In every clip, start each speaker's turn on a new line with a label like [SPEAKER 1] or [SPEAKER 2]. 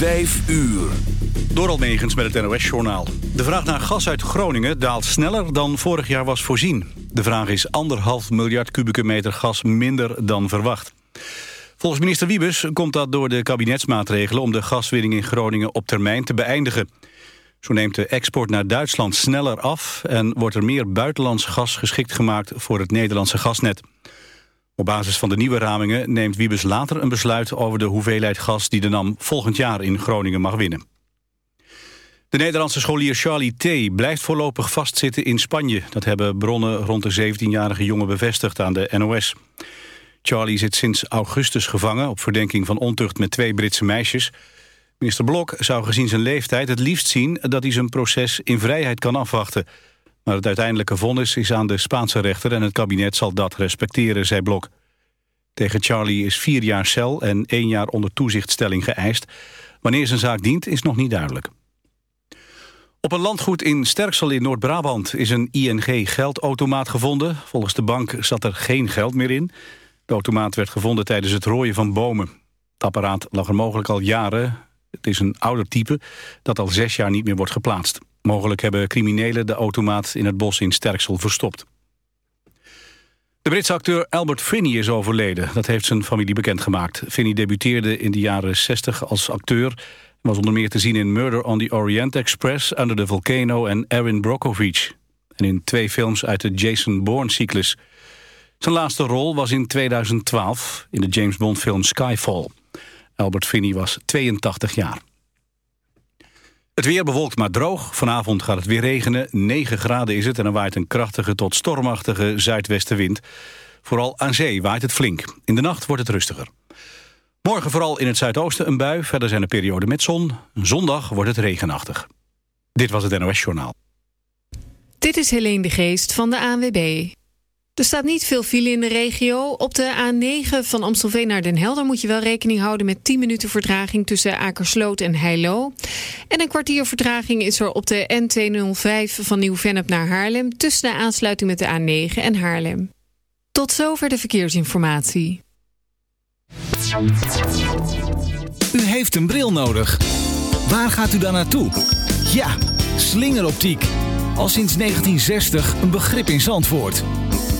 [SPEAKER 1] Vijf uur.
[SPEAKER 2] Door Almegens met het NOS-journaal. De vraag naar gas uit Groningen daalt sneller dan vorig jaar was voorzien. De vraag is anderhalf miljard kubieke meter gas minder dan verwacht. Volgens minister Wiebes komt dat door de kabinetsmaatregelen... om de gaswinning in Groningen op termijn te beëindigen. Zo neemt de export naar Duitsland sneller af... en wordt er meer buitenlands gas geschikt gemaakt voor het Nederlandse gasnet. Op basis van de nieuwe ramingen neemt Wiebes later een besluit... over de hoeveelheid gas die de NAM volgend jaar in Groningen mag winnen. De Nederlandse scholier Charlie T. blijft voorlopig vastzitten in Spanje. Dat hebben bronnen rond de 17-jarige jongen bevestigd aan de NOS. Charlie zit sinds augustus gevangen op verdenking van ontucht met twee Britse meisjes. Minister Blok zou gezien zijn leeftijd het liefst zien dat hij zijn proces in vrijheid kan afwachten. Maar het uiteindelijke vonnis is aan de Spaanse rechter en het kabinet zal dat respecteren, zei Blok. Tegen Charlie is vier jaar cel en één jaar onder toezichtstelling geëist. Wanneer zijn zaak dient is nog niet duidelijk. Op een landgoed in Sterksel in Noord-Brabant is een ING-geldautomaat gevonden. Volgens de bank zat er geen geld meer in. De automaat werd gevonden tijdens het rooien van bomen. Het apparaat lag er mogelijk al jaren. Het is een ouder type dat al zes jaar niet meer wordt geplaatst. Mogelijk hebben criminelen de automaat in het bos in Sterksel verstopt. De Britse acteur Albert Finney is overleden. Dat heeft zijn familie bekendgemaakt. Finney debuteerde in de jaren 60 als acteur... was onder meer te zien in Murder on the Orient Express... Under the Volcano en Erin Brockovich. En in twee films uit de Jason Bourne-cyclus. Zijn laatste rol was in 2012 in de James Bond-film Skyfall. Albert Finney was 82 jaar. Het weer bewolkt maar droog. Vanavond gaat het weer regenen. 9 graden is het en er waait een krachtige tot stormachtige zuidwestenwind. Vooral aan zee waait het flink. In de nacht wordt het rustiger. Morgen vooral in het zuidoosten een bui. Verder zijn er perioden met zon. Zondag wordt het regenachtig. Dit was het NOS Journaal.
[SPEAKER 3] Dit is Helene de Geest van de ANWB. Er staat niet veel file in de regio. Op de A9 van Amstelveen naar Den Helder moet je wel rekening houden met 10 minuten vertraging tussen Akersloot en Heilo. En een kwartier vertraging is er op de N205 van Nieuw-Vennep naar Haarlem tussen de aansluiting met de A9 en Haarlem. Tot zover de verkeersinformatie.
[SPEAKER 4] U heeft een bril nodig. Waar gaat u dan naartoe? Ja, slingeroptiek. Al sinds 1960 een begrip in Zandvoort.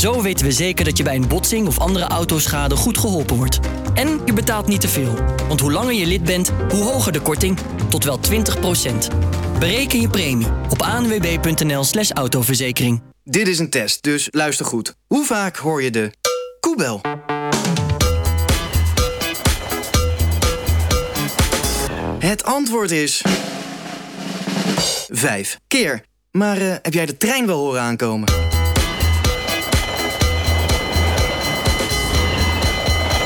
[SPEAKER 5] Zo weten we zeker dat je bij een botsing of andere autoschade goed geholpen wordt. En je betaalt niet te veel. Want hoe langer je lid bent, hoe hoger de korting. Tot wel 20% Bereken je premie op anwb.nl slash autoverzekering.
[SPEAKER 6] Dit is een test, dus luister goed. Hoe vaak hoor je de koebel? Het antwoord is... Vijf keer. Maar eh, heb jij de trein wel horen aankomen?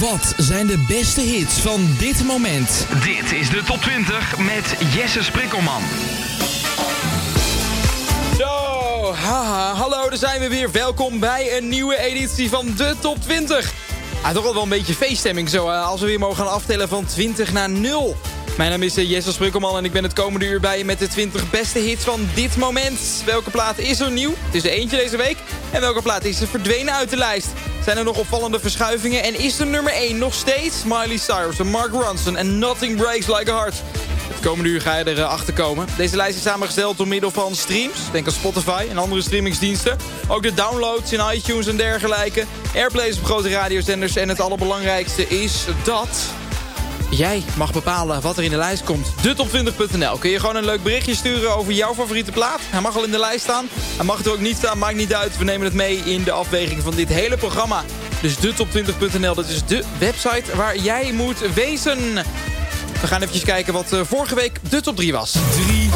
[SPEAKER 1] Wat zijn de beste hits van dit moment?
[SPEAKER 7] Dit is de top 20 met Jesse Sprikkelman.
[SPEAKER 8] Zo, haha, hallo, daar zijn we weer. Welkom bij een nieuwe editie van de top 20. Ah, toch wel een beetje feeststemming zo, als we weer mogen gaan aftellen van 20 naar 0. Mijn naam is eh, Jesse Sprukkelman en ik ben het komende uur bij je met de 20 beste hits van dit moment. Welke plaat is er nieuw? Het is er eentje deze week. En welke plaat is er verdwenen uit de lijst? Zijn er nog opvallende verschuivingen? En is er nummer 1 nog steeds Miley Cyrus Mark Ronson en Nothing Breaks Like a Heart? Het komende uur ga je erachter eh, komen. Deze lijst is samengesteld door middel van streams. Denk aan Spotify en andere streamingsdiensten. Ook de downloads in iTunes en dergelijke. Airplays op grote radiozenders. En het allerbelangrijkste is dat... Jij mag bepalen wat er in de lijst komt. Detop20.nl. Kun je gewoon een leuk berichtje sturen over jouw favoriete plaat. Hij mag al in de lijst staan. Hij mag er ook niet staan, maakt niet uit. We nemen het mee in de afweging van dit hele programma. Dus detop20.nl, dat is de website waar jij moet wezen. We gaan even kijken wat uh, vorige week de top 3 was. 3.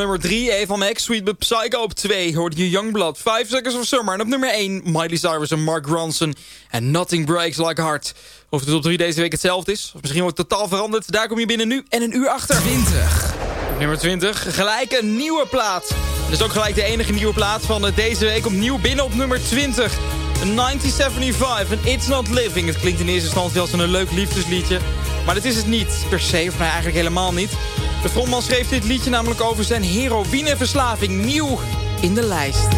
[SPEAKER 8] Nummer 3, Eva Max, Sweet But Psycho. Op 2 hoorde je Youngblood, 5 Seconds of Summer. En op nummer 1, Miley Cyrus en Mark Ronson. En Nothing Breaks Like Heart. Of de top 3 deze week hetzelfde is, of misschien wordt het totaal veranderd. Daar kom je binnen nu en een uur achter.
[SPEAKER 1] 20.
[SPEAKER 8] Nummer 20, gelijk een nieuwe plaat. Dat is ook gelijk de enige nieuwe plaat van deze week. Opnieuw binnen op nummer 20. 1975 en It's Not Living. Het klinkt in eerste instantie als een leuk liefdesliedje. Maar dat is het niet per se, of nou eigenlijk helemaal niet. De frontman schreef dit liedje namelijk over zijn heroïneverslaving. Nieuw in de lijst.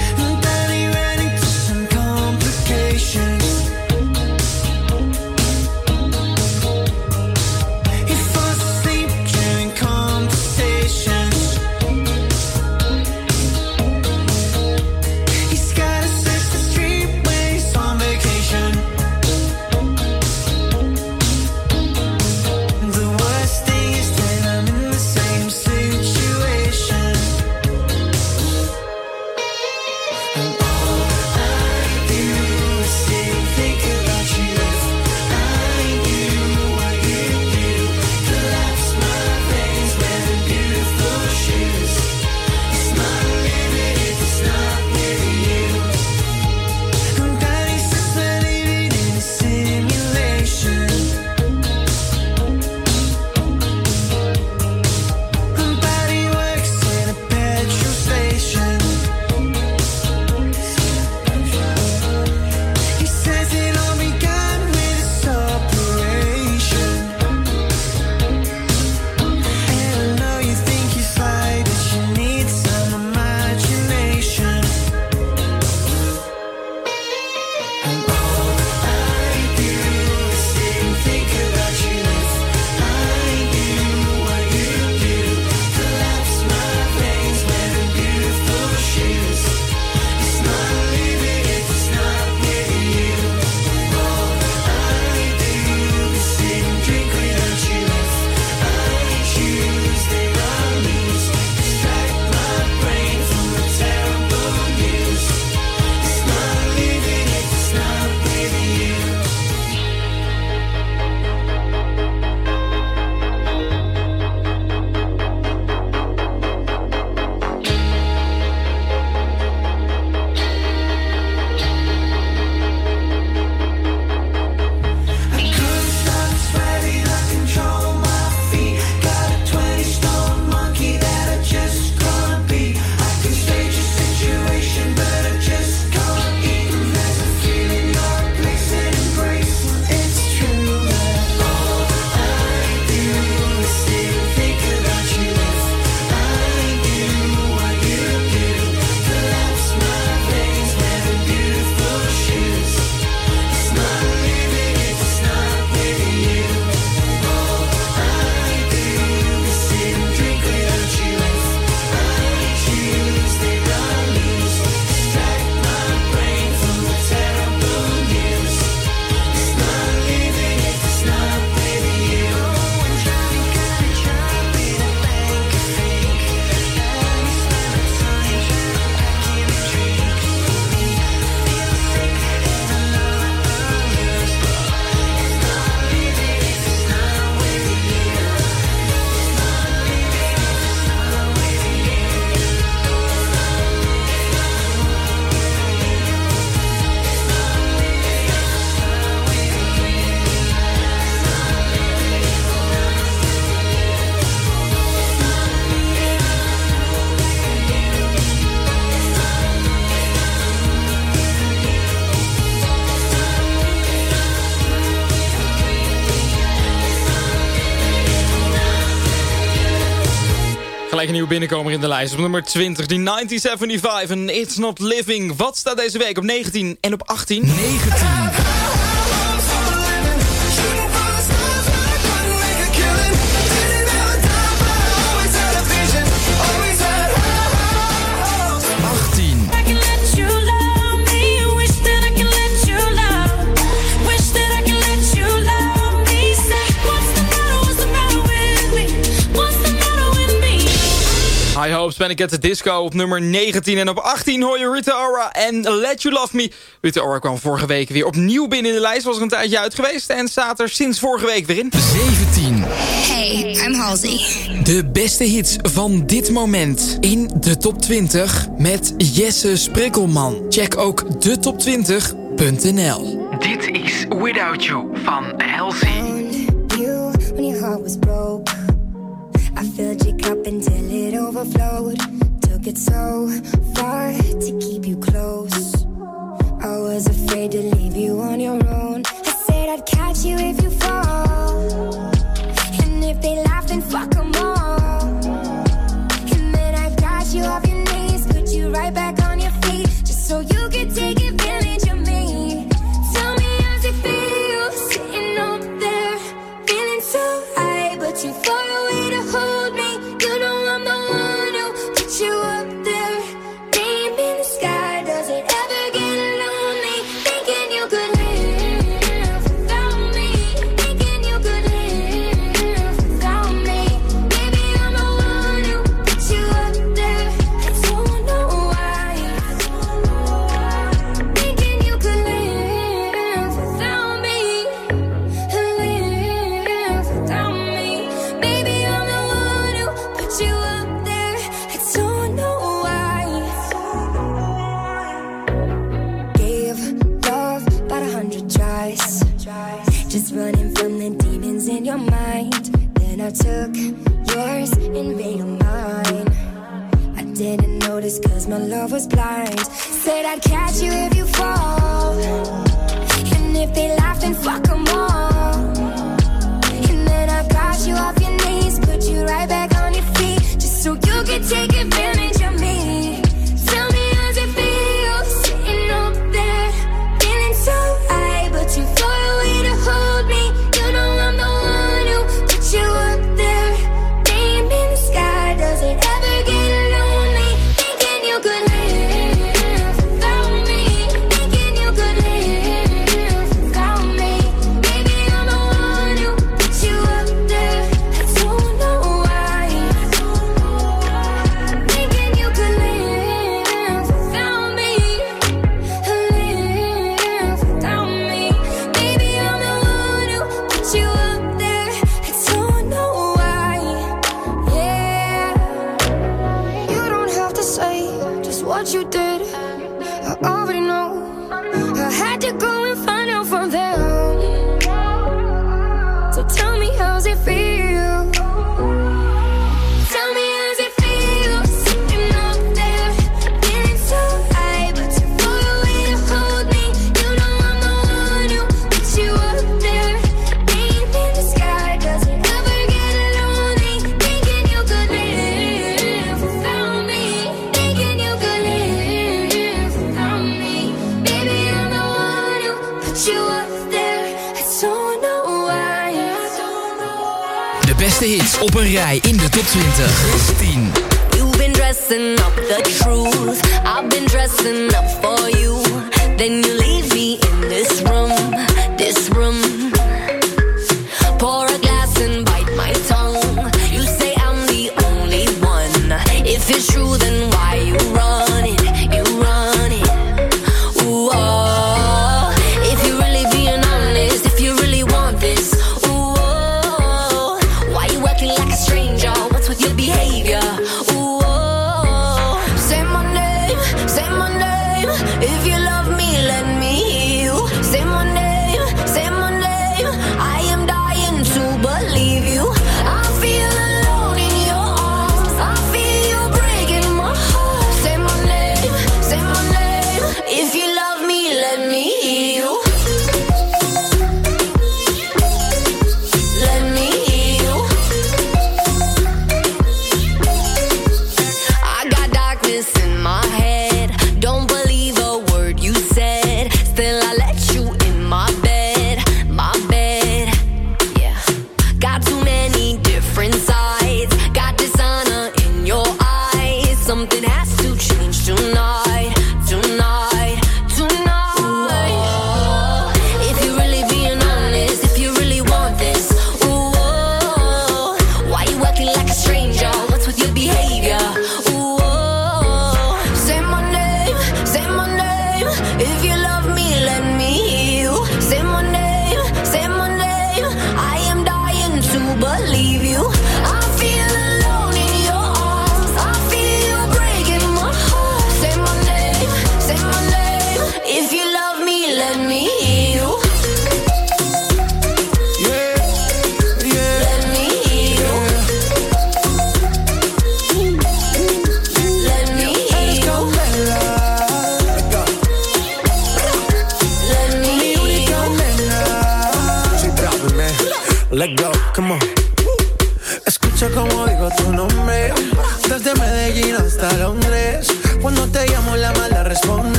[SPEAKER 8] gelijk een nieuwe binnenkomer in de lijst. Op nummer 20, die 1975 en It's Not Living. Wat staat deze week op 19 en op 18?
[SPEAKER 9] 19.
[SPEAKER 8] Ben ik at the Disco op nummer 19. En op 18 hoor je Rita Ora en Let You Love Me. Rita Ora kwam vorige week weer opnieuw binnen in de lijst. Was er een tijdje uit geweest en staat er sinds vorige week weer in.
[SPEAKER 9] 17.
[SPEAKER 10] Hey, I'm Halsey.
[SPEAKER 9] De beste hits van dit moment in de top 20 met Jesse Sprikkelman. Check ook de top 20.nl.
[SPEAKER 11] Dit is Without You van Halsey.
[SPEAKER 10] cup until it overflowed. Took it so far to keep you close. I was afraid to leave you on your own. I said I'd catch you if you fall. And if they laugh, then fuck
[SPEAKER 9] grootste hits op een rij in de top 20. 10.
[SPEAKER 1] You've been dressing up the truth. I've been dressing up for you. Then you leave me in this room, this room. Pour a glass and bite my tongue. You say I'm the only one. If it's true, then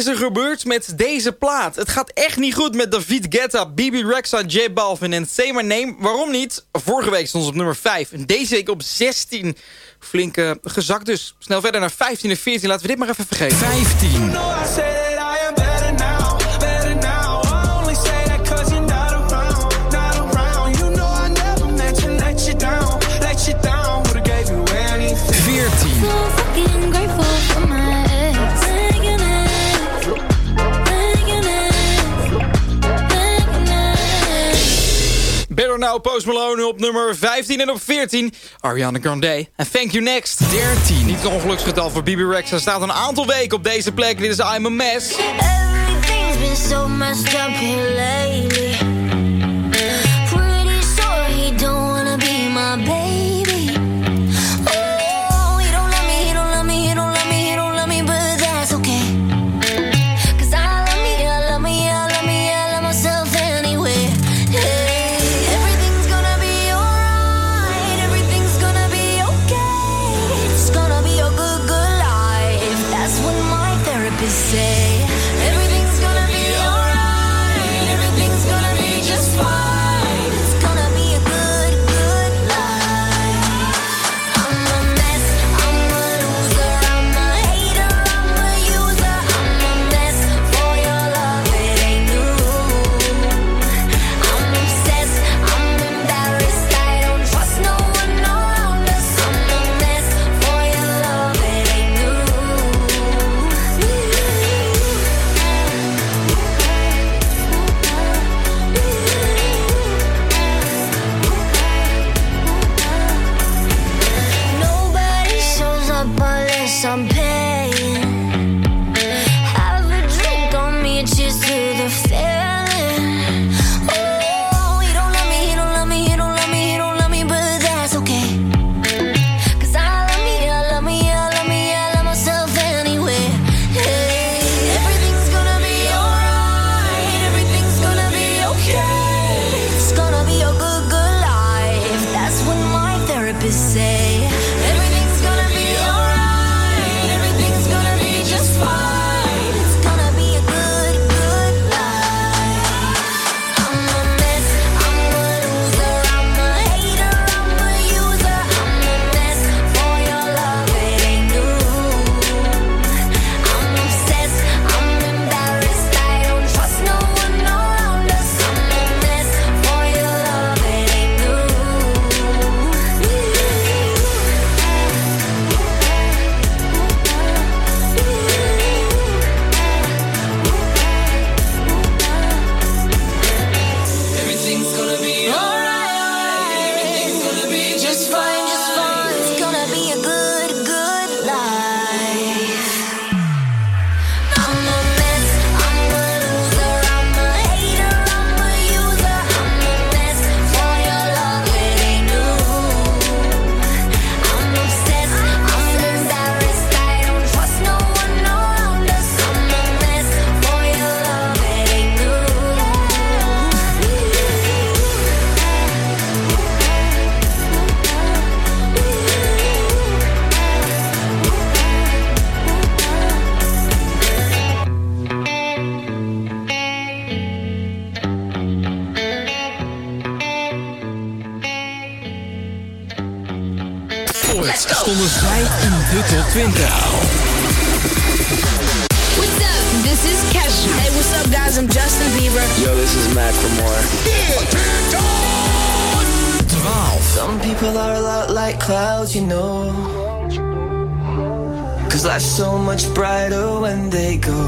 [SPEAKER 8] is er gebeurd met deze plaat? Het gaat echt niet goed met David Guetta, Bibi Rexa, J Balvin en Say My Name. Waarom niet? Vorige week stond ze op nummer 5 en deze week op 16. Flink gezakt dus. Snel verder naar 15 en 14. Laten we dit maar even vergeten.
[SPEAKER 12] 15.
[SPEAKER 8] Post Malone op nummer 15 en op 14. Ariana Grande en Thank You Next.
[SPEAKER 12] 13.
[SPEAKER 8] Niet het ongeluksgetal voor BB Rex. Er staat een aantal weken op deze plek. Dit is I'm a Mess.
[SPEAKER 1] Everything's been so messed up lately.
[SPEAKER 13] Guys? I'm Justin Bieber.
[SPEAKER 14] Yo, this is Mac More.
[SPEAKER 1] 12.
[SPEAKER 15] Some people are a lot like clouds, you know. Cause life's so much brighter when they go.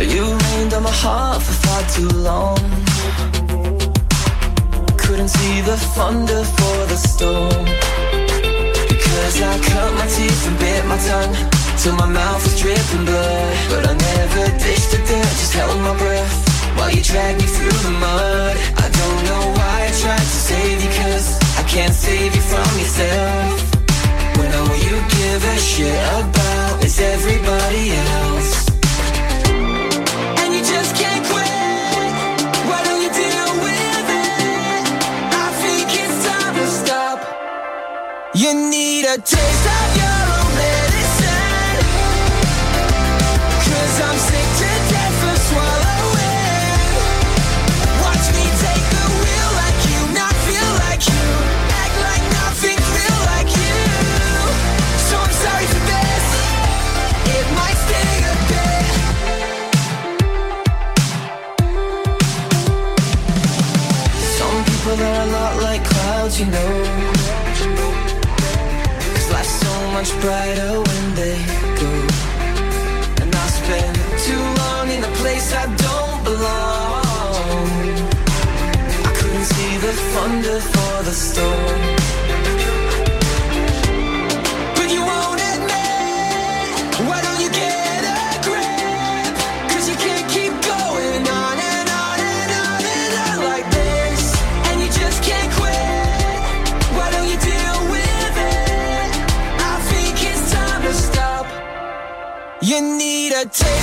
[SPEAKER 15] You rained on my heart for far too long. Couldn't see the thunder for the storm. Because I cut my teeth and bit my tongue. Till my mouth was dripping blood. But I never ditched the dirt, just held my breath. While you dragged me through the mud. I don't know why I tried to save you, cause I can't save you from yourself. When all you give a shit about is everybody else. And you just can't quit. Why don't you deal with it? I think it's time to stop. You need a taste of your much brighter a taste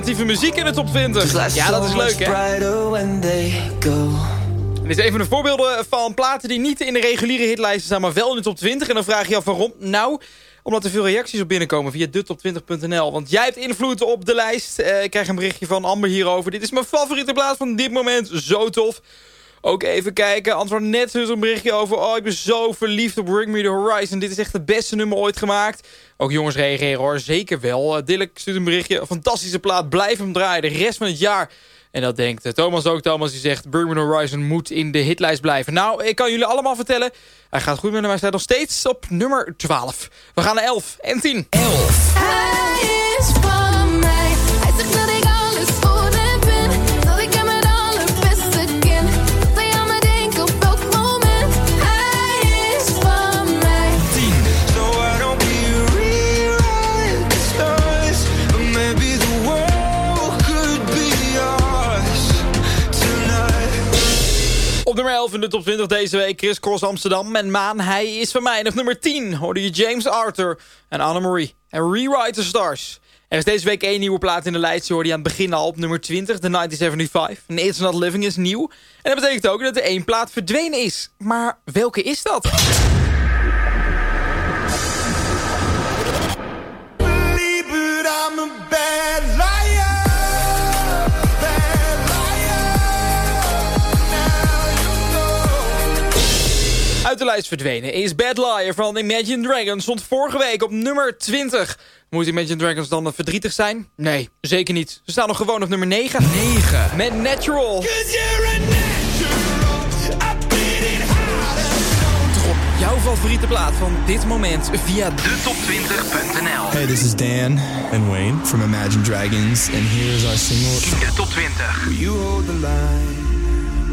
[SPEAKER 8] Alternatieve muziek in de top 20. Ja, dat is leuk, hè? Dit is even een voorbeelden van platen die niet in de reguliere hitlijsten staan, maar wel in de top 20. En dan vraag je je af waarom? Nou, omdat er veel reacties op binnenkomen via detop20.nl. Want jij hebt invloed op de lijst. Eh, ik krijg een berichtje van Amber hierover. Dit is mijn favoriete plaat van dit moment. Zo tof. Ook even kijken. Antwoord net dus een berichtje over. Oh, ik ben zo verliefd op Bring Me The Horizon. Dit is echt het beste nummer ooit gemaakt. Ook jongens reageren hoor. Zeker wel. Uh, Dilek stuurt een berichtje. Fantastische plaat. Blijf hem draaien. De rest van het jaar. En dat denkt uh, Thomas ook. Thomas die zegt Bring Me The Horizon moet in de hitlijst blijven. Nou, ik kan jullie allemaal vertellen. Hij gaat goed met hem. Hij staat nog steeds op nummer 12. We gaan naar 11 en 10.
[SPEAKER 1] 11.
[SPEAKER 13] Op
[SPEAKER 8] nummer 11 in de top 20 deze week Chris Cross Amsterdam. En Maan, hij is van mij. Nog nummer 10 hoorde je James Arthur en Annemarie. En Rewrite the Stars. Er is deze week één nieuwe plaat in de lijst. Je hoorde die aan het begin al op nummer 20, de 1975. En It's Not Living is nieuw. En dat betekent ook dat er één plaat verdwenen is. Maar welke is dat? Uit de lijst verdwenen is Bad Liar van Imagine Dragons. Stond vorige week op nummer 20. Moet Imagine Dragons dan verdrietig zijn? Nee, zeker niet. Ze staan nog gewoon op nummer 9.
[SPEAKER 1] 9.
[SPEAKER 8] Met Natural. Jouw favoriete plaat van dit moment via
[SPEAKER 7] detop20.nl
[SPEAKER 14] Hey, this is Dan and Wayne from Imagine Dragons. And here's our single.
[SPEAKER 7] In de top 20.
[SPEAKER 16] You hold the line.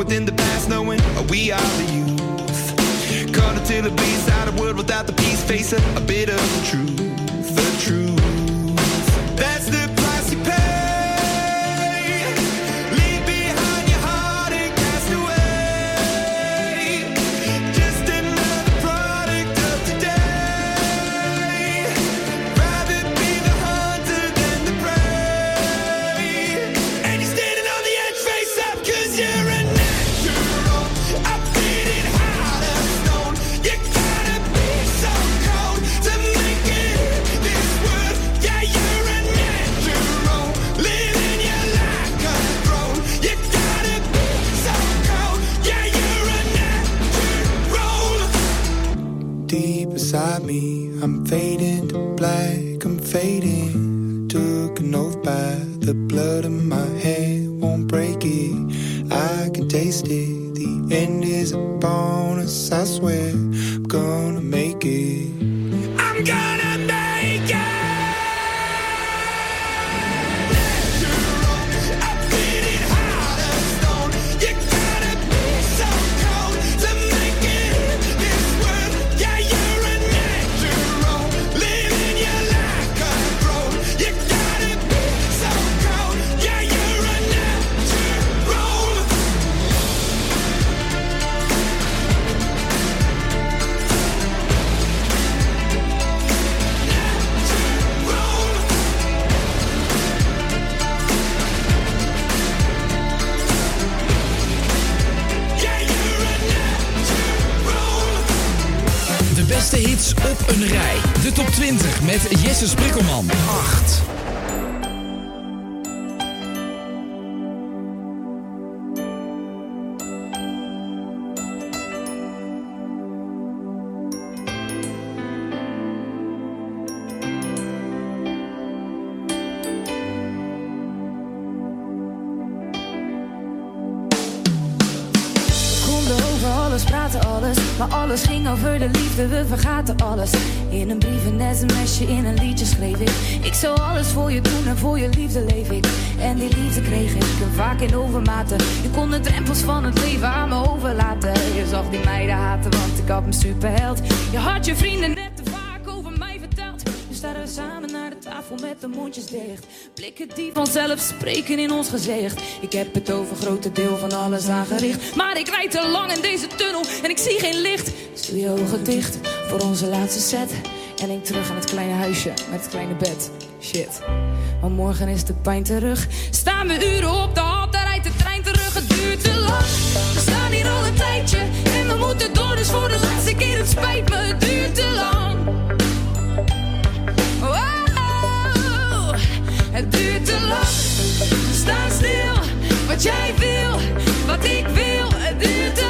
[SPEAKER 16] within the past, knowing we are the youth. Cut until it bleeds out of world without the peace, face a, a bit of the truth.
[SPEAKER 17] Van het leven aan overlaten. Je zag die meiden haten, want ik had me superheld. Je had je vrienden net te vaak over mij verteld. Nu staan we samen naar de tafel met de mondjes dicht. Blikken die vanzelf spreken in ons gezicht. Ik heb het over grote deel van alles aangericht. Maar ik rijd te lang in deze tunnel en ik zie geen licht. Doe je ogen dicht voor onze laatste set. En denk terug aan het kleine huisje met het kleine bed. Shit. Maar morgen is de pijn terug. Staan we uren op de hal, daar rijdt de duurt te lang. We staan hier al een tijdje. En we moeten door, dus voor de laatste keer. Het spijt het duurt te lang. Wow, het duurt te lang. We staan stil. Wat jij wil, wat ik wil. Het duurt te lang.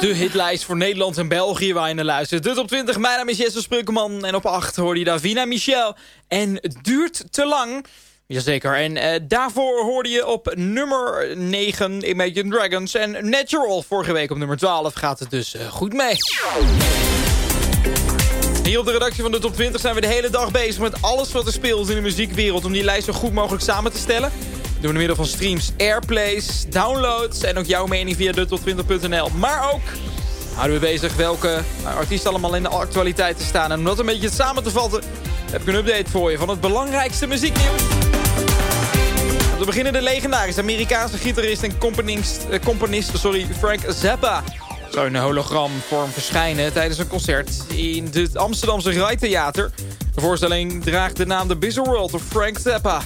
[SPEAKER 8] De hitlijst voor Nederland en België waar je naar luistert. Dus op 20, mijn naam is Jesse Sprukkelman. En op 8 hoorde je Davina Michel. En het duurt te lang. Jazeker. En eh, daarvoor hoorde je op nummer 9 Imagine Dragons. En Natural vorige week op nummer 12 gaat het dus eh, goed mee. Hier op de redactie van de Top 20 zijn we de hele dag bezig met alles wat er speelt in de muziekwereld... om die lijst zo goed mogelijk samen te stellen. Door middel van streams, airplays, downloads en ook jouw mening via de top20.nl. Maar ook houden we bezig welke artiesten allemaal in de actualiteit staan. En om dat een beetje samen te vatten, heb ik een update voor je van het belangrijkste muzieknieuws. We beginnen de legendarische Amerikaanse gitarist en componist, eh, componist sorry, Frank Zappa zou in hologramvorm verschijnen tijdens een concert in het Amsterdamse Rijtheater. De voorstelling draagt de naam The Bizarre World of Frank Zappa.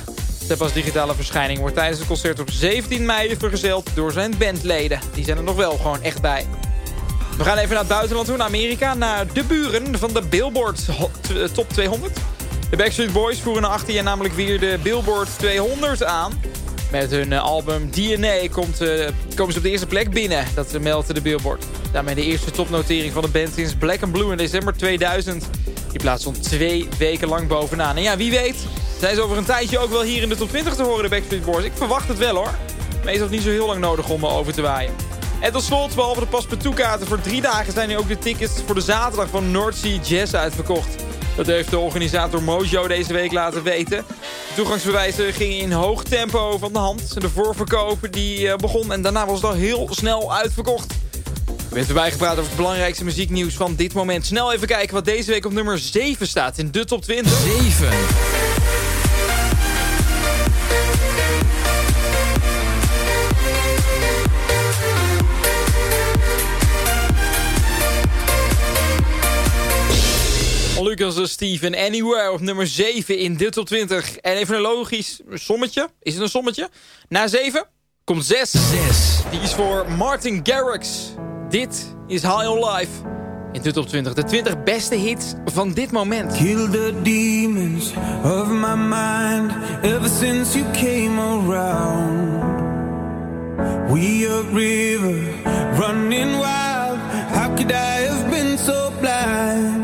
[SPEAKER 8] Zappa's digitale verschijning wordt tijdens het concert op 17 mei vergezeld door zijn bandleden. Die zijn er nog wel gewoon echt bij. We gaan even naar het buitenland toe, naar Amerika, naar de buren van de Billboard eh, Top 200. De Backstreet Boys voeren na 18 jaar namelijk weer de Billboard 200 aan. Met hun eh, album DNA komt, eh, komen ze op de eerste plek binnen. Dat meldt de Billboard. Daarmee de eerste topnotering van de band sinds Black and Blue in december 2000. Die plaatst stond twee weken lang bovenaan. En ja, wie weet zijn ze over een tijdje ook wel hier in de top 20 te horen, de Backstreet Boys. Ik verwacht het wel hoor. Meestal niet zo heel lang nodig om me over te waaien. En tot slot, behalve de paspartout-kaarten voor drie dagen... zijn nu ook de tickets voor de zaterdag van North Sea Jazz uitverkocht. Dat heeft de organisator Mojo deze week laten weten. De toegangsbewijzen gingen in hoog tempo van de hand. De voorverkoop die eh, begon en daarna was het al heel snel uitverkocht. We hebben bijgepraat over het belangrijkste muzieknieuws van dit moment. Snel even kijken wat deze week op nummer 7 staat in de top 20.
[SPEAKER 18] 7.
[SPEAKER 8] Lucas Steven Anywhere op nummer 7 in de top 20. En even een logisch sommetje. Is het een sommetje? Na 7 komt 6.
[SPEAKER 18] 6.
[SPEAKER 8] Die is voor Martin Garrix. Dit is High on Life. In de top 20. De 20 beste hits van dit moment.
[SPEAKER 12] Kill the demons of my mind ever since you came around. We a river running wild. How could I have been so blind?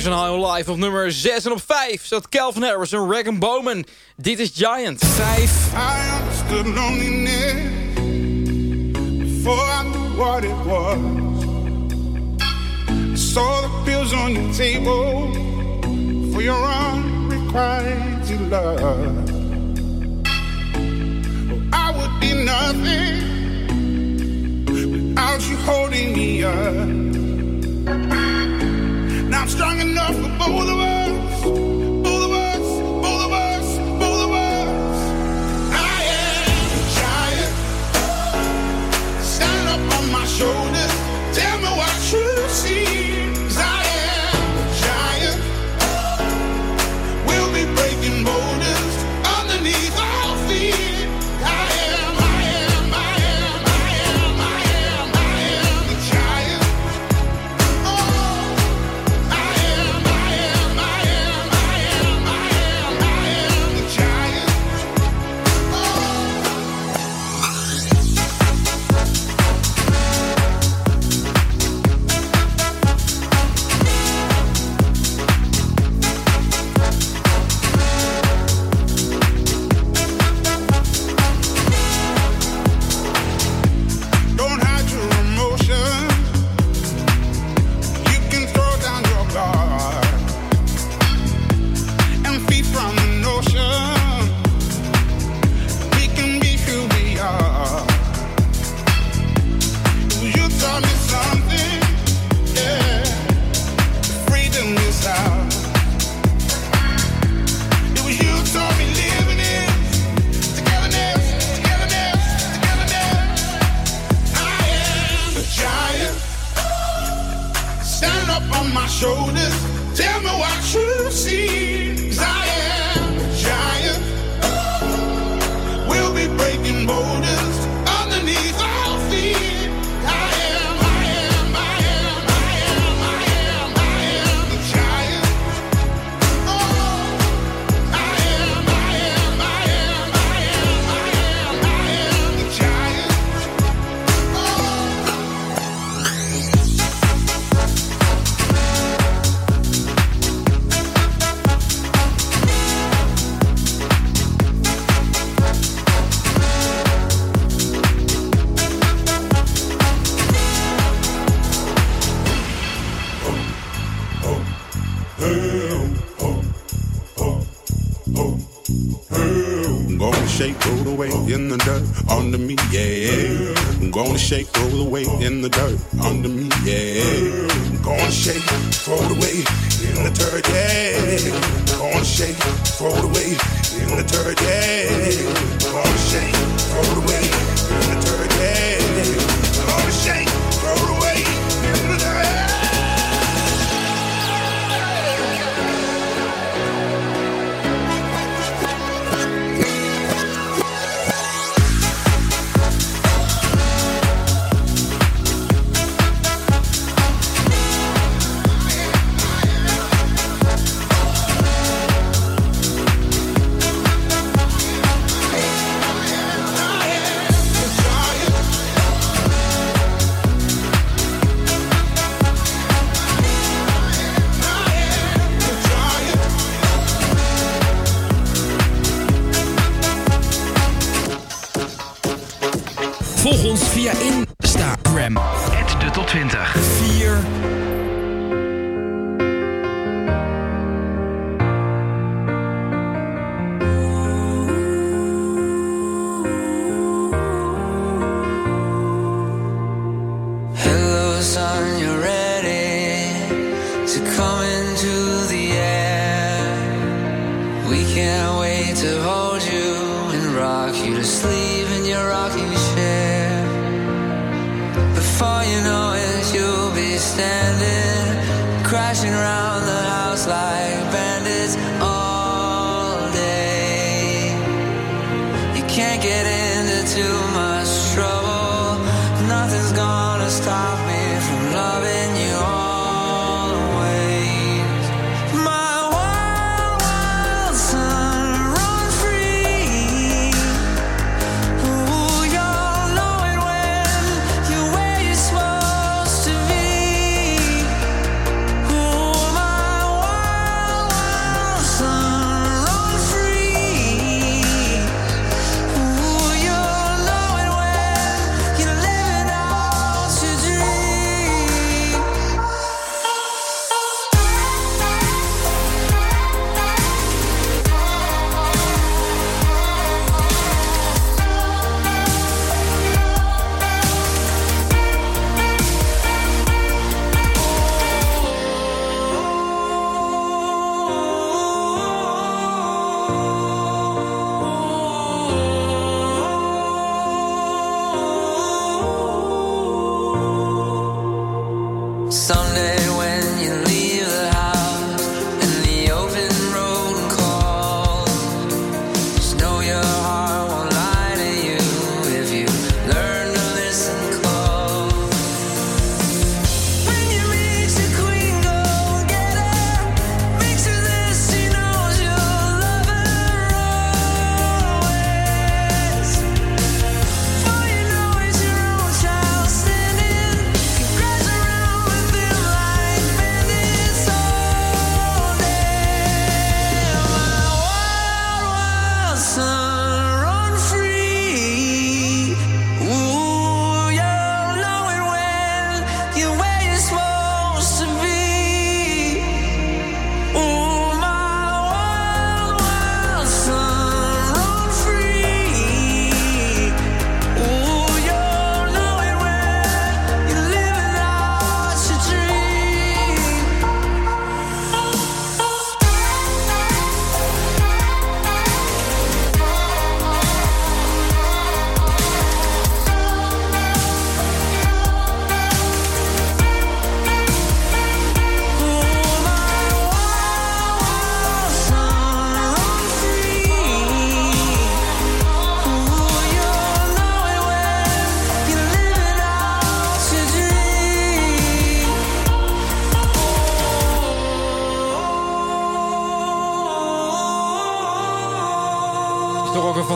[SPEAKER 15] Parks and High Life
[SPEAKER 8] op nummer 6. En op 5 zat Calvin Harris en Regan Bowman. Dit is Giant. 5.
[SPEAKER 19] I understood loneliness Before I knew what it was saw the pills on your table For your unrequited love oh, I would be nothing Without you holding me up I'm strong enough for both of us. Both of us, both of us, both of us. I am a giant. Stand up on my shoulders.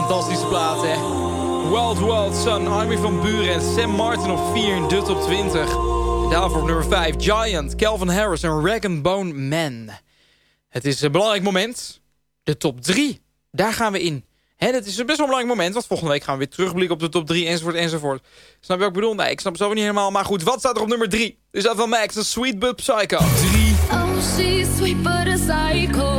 [SPEAKER 8] fantastische plaat, hè. World, World, Sun, Army van Buren en Sam Martin op 4 in de op 20. Daarvoor op nummer 5, Giant, Calvin Harris en Rag Bone Man. Het is een belangrijk moment. De top 3, daar gaan we in. Hè, het is een best wel belangrijk moment, want volgende week gaan we weer terugblikken op de top 3 enzovoort enzovoort. Snap je wat ik bedoel? Nee, ik snap het zo niet helemaal. Maar goed, wat staat er op nummer 3? Is dat van Max, een Sweet But Psycho. 3.
[SPEAKER 17] Sweet but a psycho.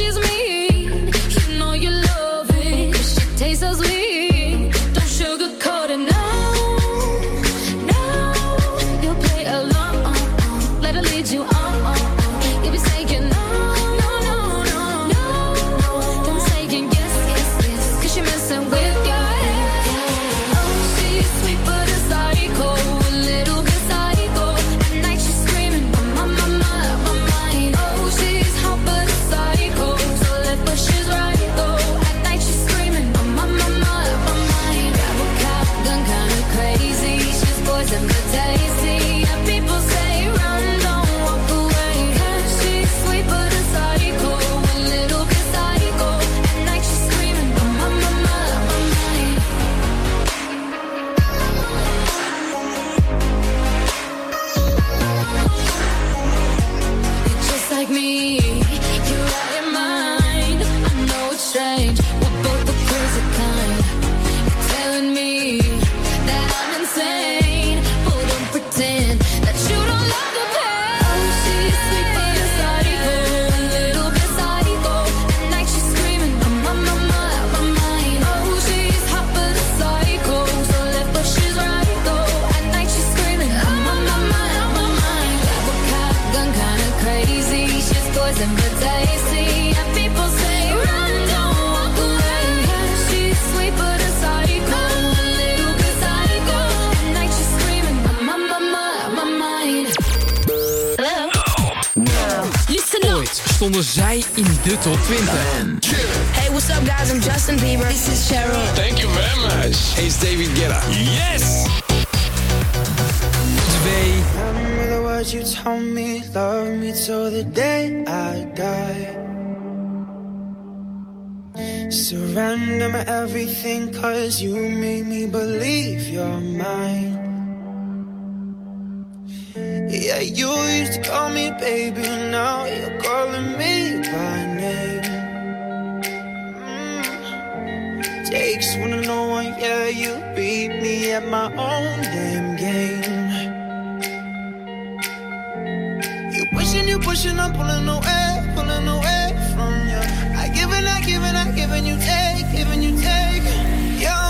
[SPEAKER 17] she's
[SPEAKER 20] Yes!
[SPEAKER 21] Twee.
[SPEAKER 22] Remember the words you told me, love me till the day I die. Surrender my everything, cause you made me believe you're mine. Yeah, you used to call me baby, now you're calling me by name. Takes one to know one, yeah, you beat me at my own damn game. You pushing, you pushing, I'm pulling away, pulling away from you. I give and I give and I give and you take, giving you take. Young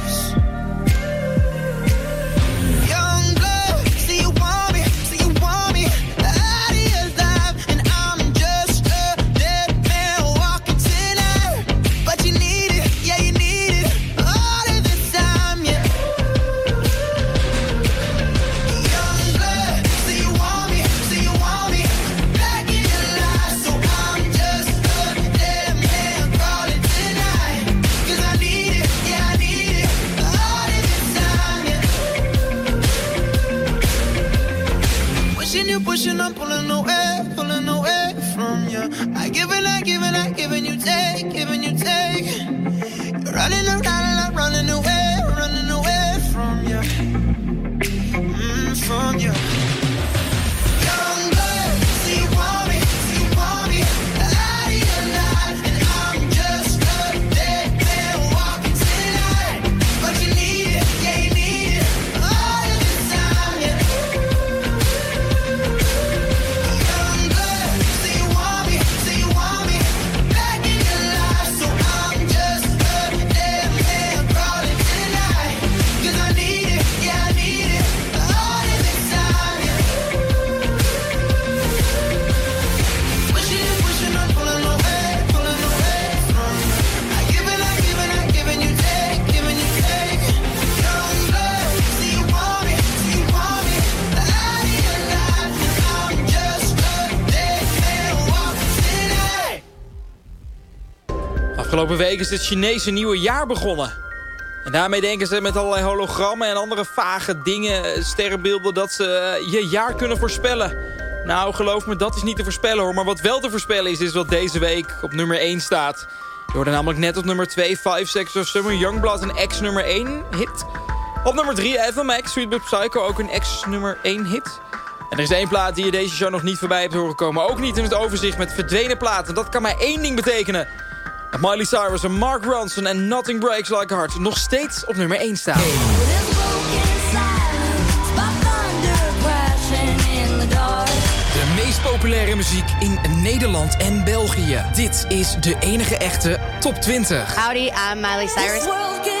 [SPEAKER 8] Afgelopen week is het Chinese nieuwe jaar begonnen. En daarmee denken ze met allerlei hologrammen en andere vage dingen, eh, sterrenbeelden, dat ze eh, je jaar kunnen voorspellen. Nou, geloof me, dat is niet te voorspellen hoor. Maar wat wel te voorspellen is, is wat deze week op nummer 1 staat. Je hoorde namelijk net op nummer 2 Five Seconds of Summer Youngblood een ex-nummer 1 hit. Op nummer 3 FMX, Sweet Psycho, ook een ex-nummer 1 hit. En er is één plaat die je deze show nog niet voorbij hebt horen komen. Ook niet in het overzicht met verdwenen platen. Dat kan maar één ding betekenen. Miley Cyrus en Mark Ronson en Nothing Breaks Like a Heart nog steeds op nummer 1 staan.
[SPEAKER 21] De meest populaire muziek in Nederland en België. Dit is de enige echte top 20.
[SPEAKER 13] Howdy, I'm Miley Cyrus.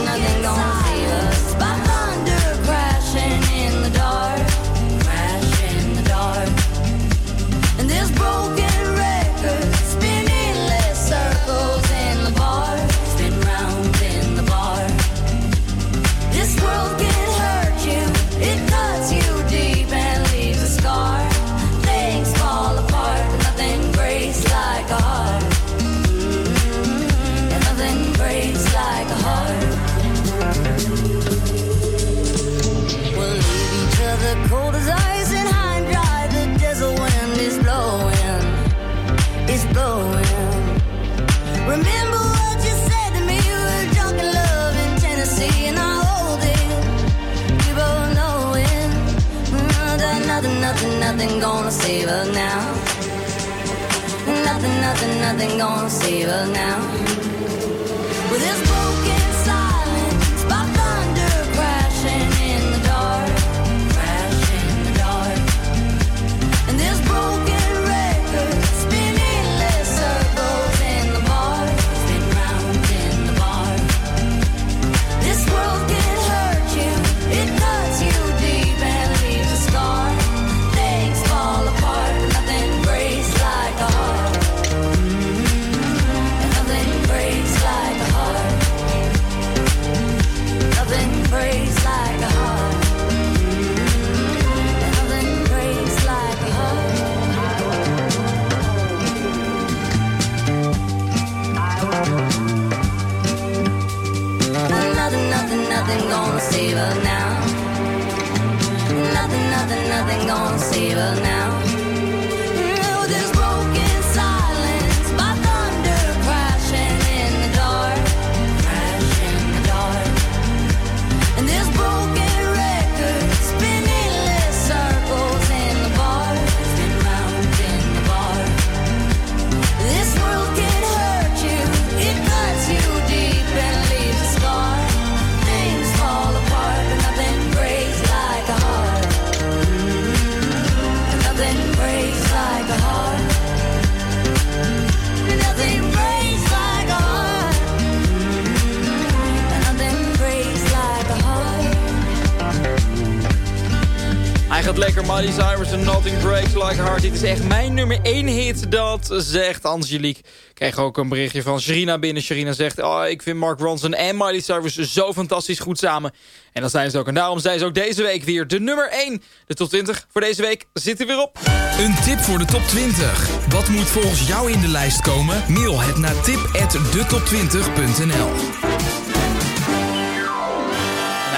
[SPEAKER 13] Nothing, gonna save us now. Nothing, nothing, nothing gonna save us now. With this nothing, nothing gonna save
[SPEAKER 23] Gaat lekker, Miley Cyrus en Nothing Breaks Like a Heart. Dit is echt mijn nummer 1 hit, dat zegt Angelique. Kreeg ook een berichtje van Sherina binnen. Sherina zegt, oh, ik vind Mark Ronson en Miley Cyrus zo fantastisch goed samen. En dat zijn ze ook. En daarom zijn ze ook deze week weer de nummer 1. De top 20 voor deze week zit er weer op.
[SPEAKER 8] Een tip voor de top 20. Wat moet volgens jou in de lijst komen? Mail het naar tip@detop20.nl.
[SPEAKER 23] We